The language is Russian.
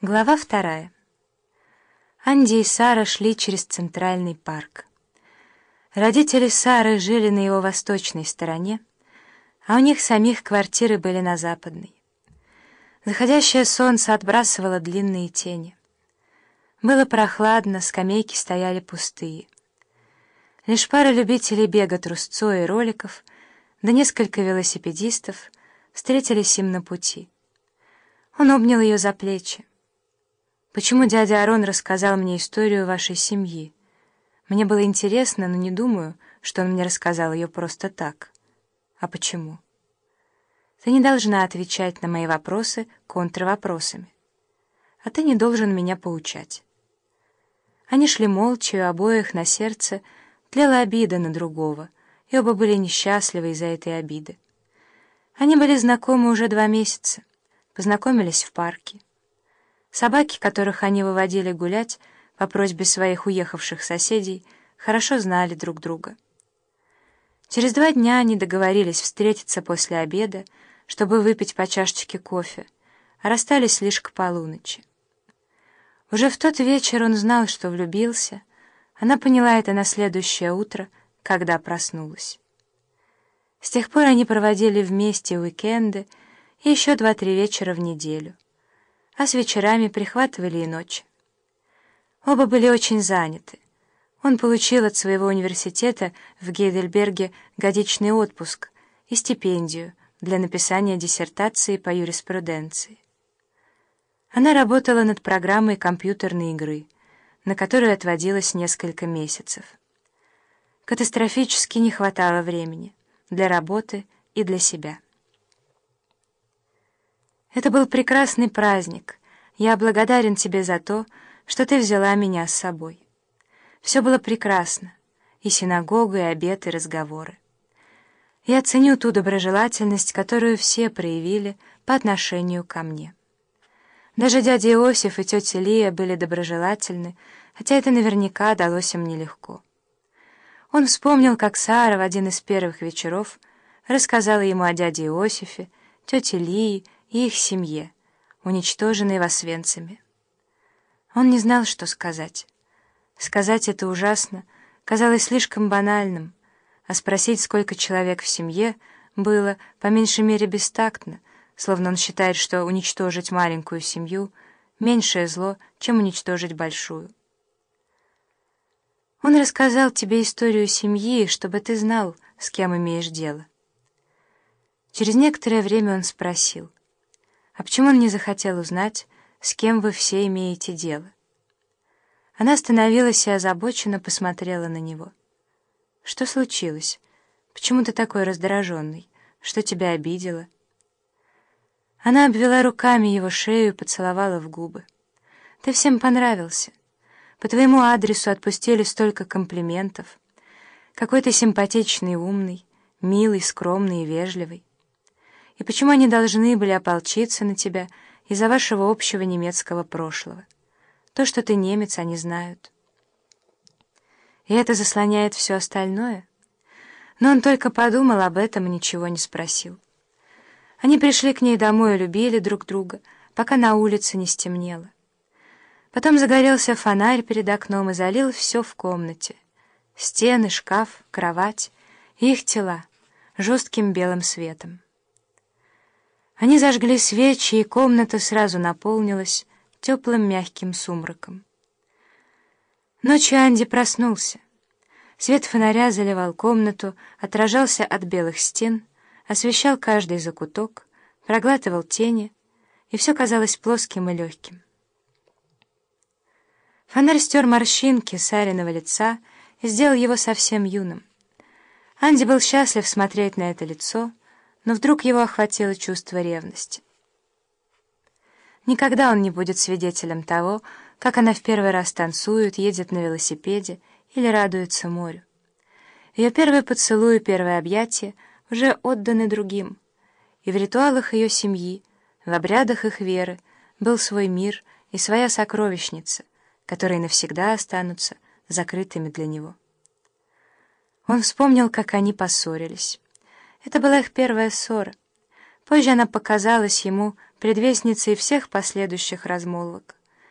Глава вторая. Анди и Сара шли через центральный парк. Родители Сары жили на его восточной стороне, а у них самих квартиры были на западной. Заходящее солнце отбрасывало длинные тени. Было прохладно, скамейки стояли пустые. Лишь пара любителей бега трусцой и роликов, да несколько велосипедистов встретились им на пути. Он обнял ее за плечи. «Почему дядя Арон рассказал мне историю вашей семьи? Мне было интересно, но не думаю, что он мне рассказал ее просто так. А почему?» «Ты не должна отвечать на мои вопросы контрвопросами. А ты не должен меня поучать». Они шли молча, и у обоих на сердце тлела обида на другого, и оба были несчастливы из-за этой обиды. Они были знакомы уже два месяца, познакомились в парке. Собаки, которых они выводили гулять по просьбе своих уехавших соседей, хорошо знали друг друга. Через два дня они договорились встретиться после обеда, чтобы выпить по чашечке кофе, а расстались лишь к полуночи. Уже в тот вечер он знал, что влюбился. Она поняла это на следующее утро, когда проснулась. С тех пор они проводили вместе уикенды и еще два-три вечера в неделю а с вечерами прихватывали и ночь. Оба были очень заняты. Он получил от своего университета в Гейдельберге годичный отпуск и стипендию для написания диссертации по юриспруденции. Она работала над программой компьютерной игры, на которую отводилось несколько месяцев. Катастрофически не хватало времени для работы и для себя. Это был прекрасный праздник. Я благодарен тебе за то, что ты взяла меня с собой. Все было прекрасно. И синагога, и обед, и разговоры. Я ценю ту доброжелательность, которую все проявили по отношению ко мне. Даже дядя Иосиф и тетя Лия были доброжелательны, хотя это наверняка далось им нелегко. Он вспомнил, как Сара в один из первых вечеров рассказала ему о дяде Иосифе, тете Лии их семье, уничтоженной восвенцами. Он не знал, что сказать. Сказать это ужасно, казалось слишком банальным, а спросить, сколько человек в семье, было, по меньшей мере, бестактно, словно он считает, что уничтожить маленькую семью — меньшее зло, чем уничтожить большую. Он рассказал тебе историю семьи, чтобы ты знал, с кем имеешь дело. Через некоторое время он спросил — а почему он не захотел узнать, с кем вы все имеете дело? Она остановилась и озабоченно посмотрела на него. Что случилось? Почему ты такой раздраженный? Что тебя обидело? Она обвела руками его шею и поцеловала в губы. Ты всем понравился. По твоему адресу отпустили столько комплиментов. Какой ты симпатичный умный, милый, скромный и вежливый. И почему они должны были ополчиться на тебя из-за вашего общего немецкого прошлого? То, что ты немец, они знают. И это заслоняет все остальное? Но он только подумал об этом и ничего не спросил. Они пришли к ней домой и любили друг друга, пока на улице не стемнело. Потом загорелся фонарь перед окном и залил все в комнате. Стены, шкаф, кровать их тела жестким белым светом. Они зажгли свечи, и комната сразу наполнилась теплым мягким сумраком. Ночью Анди проснулся. Свет фонаря заливал комнату, отражался от белых стен, освещал каждый закуток, проглатывал тени, и все казалось плоским и легким. Фонарь стер морщинки Сариного лица и сделал его совсем юным. Анди был счастлив смотреть на это лицо — но вдруг его охватило чувство ревности. Никогда он не будет свидетелем того, как она в первый раз танцует, едет на велосипеде или радуется морю. Ее первый поцелуй и первое объятие уже отданы другим, и в ритуалах ее семьи, в обрядах их веры был свой мир и своя сокровищница, которые навсегда останутся закрытыми для него. Он вспомнил, как они поссорились. Это была их первая ссора. Позже она показалась ему предвестницей всех последующих размолвок.